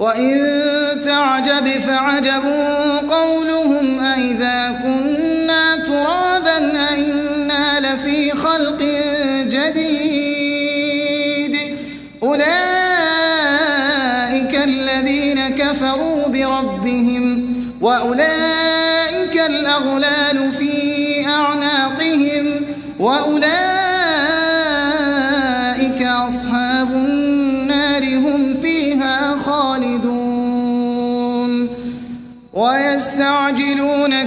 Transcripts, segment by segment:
وإن تعجب فعجب قولهم أئذا كنا ترابا أئنا لفي خلق جديد أولئك الذين كفروا بربهم وأولئك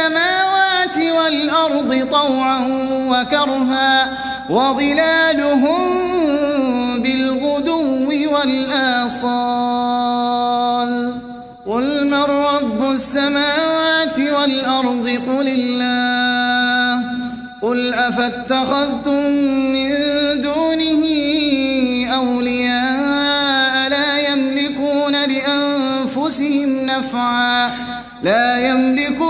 السماوات والأرض طوعا وكرها وظلالهم بالغدو والآصال قل من رب السماوات والأرض قل الله قل أفاتخذتم من دونه أولياء لا يملكون لأنفسهم نفعا لا يملكون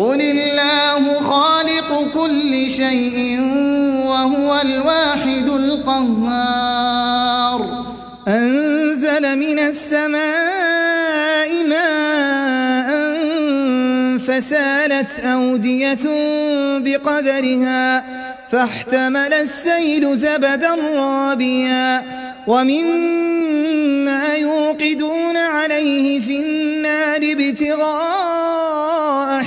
قل الله خالق كل شيء وهو الواحد القهار. أنزل من السماء ماء فسالت أودية بقدرها فاحتمل السيل زبدا رابيا ومما يوقدون عليه في النار ابتغاء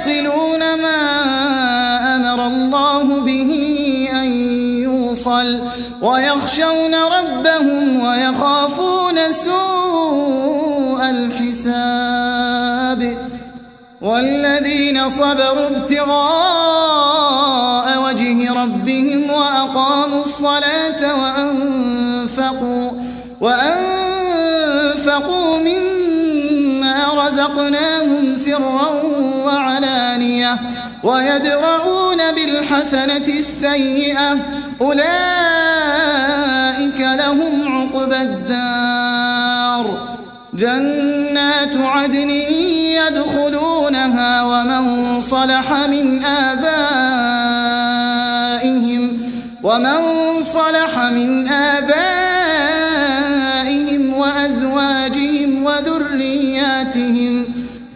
يصلون ما أمر الله به أن يوصل ويخشون ربهم ويخافون سوء الحساب والذين صبروا ابتغاء وجه ربهم وأقاموا الصلاة وأنفقوا وأنفقوا مما رزقناهم سرا وعلانية ويدرؤون بالحسنة السيئة أولئك لهم عقبى الدار جنات عدن يدخلونها ومن صلح من آبائهم ومن صلح من آبائهم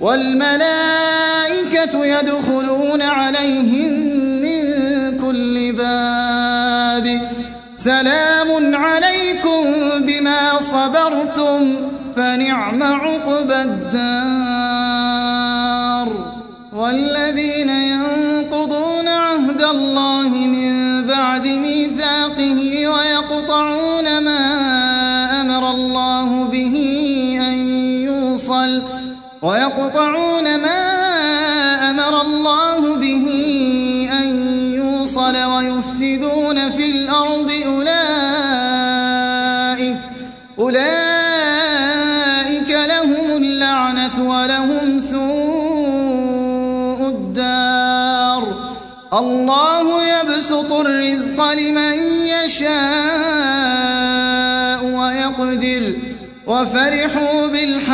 والملائكة يدخلون عليهم من كل باب. سلام عليكم بما صبرتم فنعم عقبى الدار. والذين ينقضون عهد الله من بعد ميثاقه ويقطعون ما أمر الله ويقطعون ما أمر الله به أن يوصل ويفسدون في الأرض أولئك أولئك لهم اللعنة ولهم سوء الدار. الله يبسط الرزق لمن يشاء ويقدر. وفرحوا بالحياة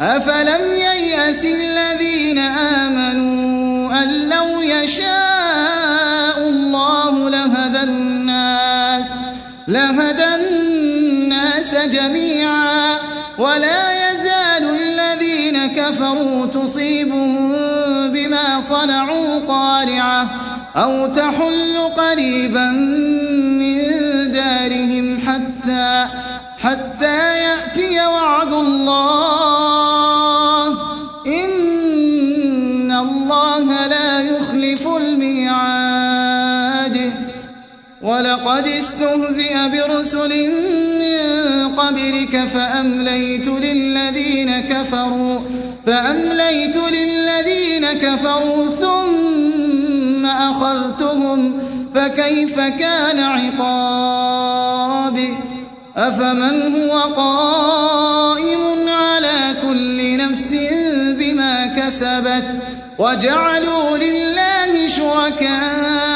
أفلم ييأس الذين آمنوا أن لو يشاء الله لهدى الناس لهدى الناس جميعا ولا يزال الذين كفروا تصيبهم بما صنعوا قارعة أو تحل قريبا من دارهم حتى حتى يأتي وعد الله ولقد استهزئ برسل من قبلك فأمليت للذين كفروا فأمليت للذين كفروا ثم أخذتهم فكيف كان عقابي أفمن هو قائم على كل نفس بما كسبت؟ وجعلوا لله شركاء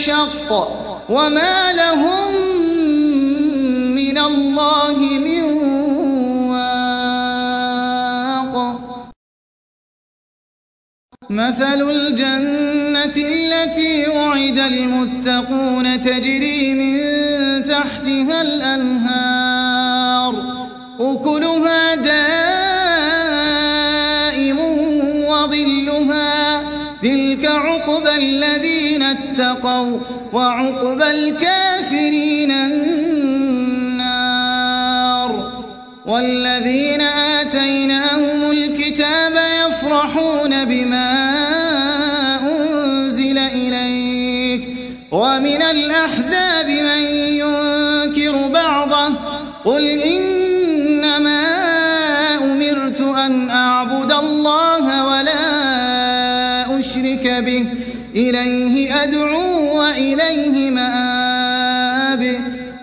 أشق وما لهم من الله من واق. مثل الجنة التي وعد المتقون تجري من تحتها الأنهار. أكلها دائم اتقوا وعقبى الكافرين النار والذين آتيناهم الكتاب يفرحون بما أنزل إليك ومن الأحزاب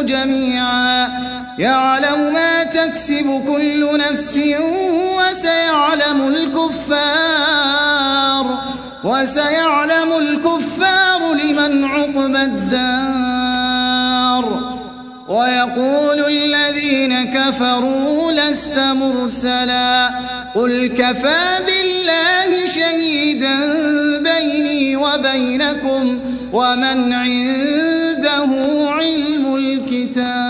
المكر جميعا. يعلم ما تكسب كل نفس وسيعلم الكفار. وسيعلم الكفار لمن عقب الدار. ويقول الذين كفروا لست مرسلا. قل كفى بالله شهيدا بيني وبينكم ومن عنده علم الكتاب